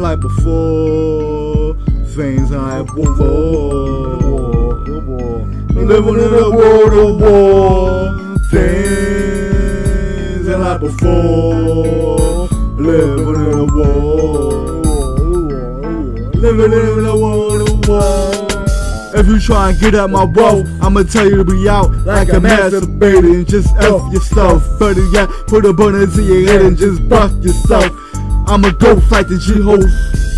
Like before. Things ain't like before. Living in a world of war. Things ain't like before. Living in a war. Living in a world of war. If you try and get at my wealth, I'ma tell you to be out like a masturbator and just F yourself. Better yet, put a bun into your head and just buck yourself. I'ma go fight the G host,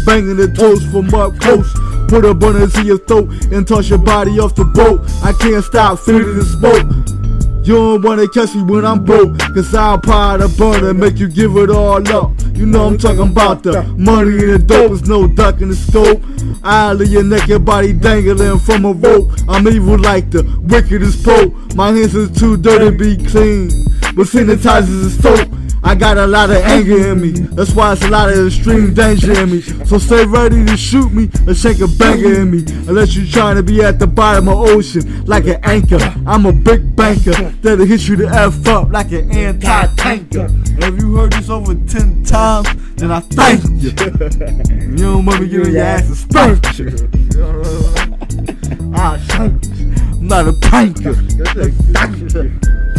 banging the toast from up close. Put a bun into your throat and toss your body off the boat. I can't stop feeling the smoke. You don't wanna catch me when I'm broke, cause I'll pile the and make you give it all up. You know I'm talking about the money and the dope, is no duck in the scope. I'll leave your naked body dangling from a rope. I'm evil like the wickedest pope. My hands is too dirty to be clean, but sanitizers is soap. I got a lot of anger in me, that's why it's a lot of extreme danger in me. So stay ready to shoot me or shake a banger in me. Unless you're trying to be at the bottom of ocean like an anchor. I'm a big banker that'll hit you the F up like an anti-tanker. If you heard this over 10 times, then I thank you. You don't want me getting your ass spanked. I shank you. I'm not a panker.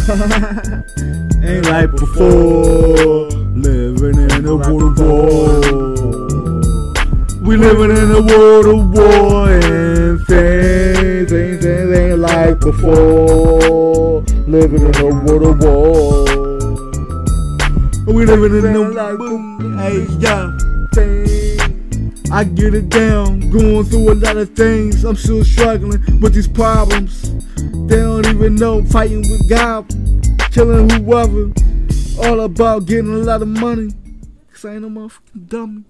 Ain't like before, living in a world of war. We living in a world of war and things, things, things ain't like before. Living in a world of war. We living in a boom, hey yeah. I get it down, going through a lot of things. I'm still struggling with these problems. They don't even know fighting with God, killing whoever. All about getting a lot of money. Cause I ain't no motherfucking dummy.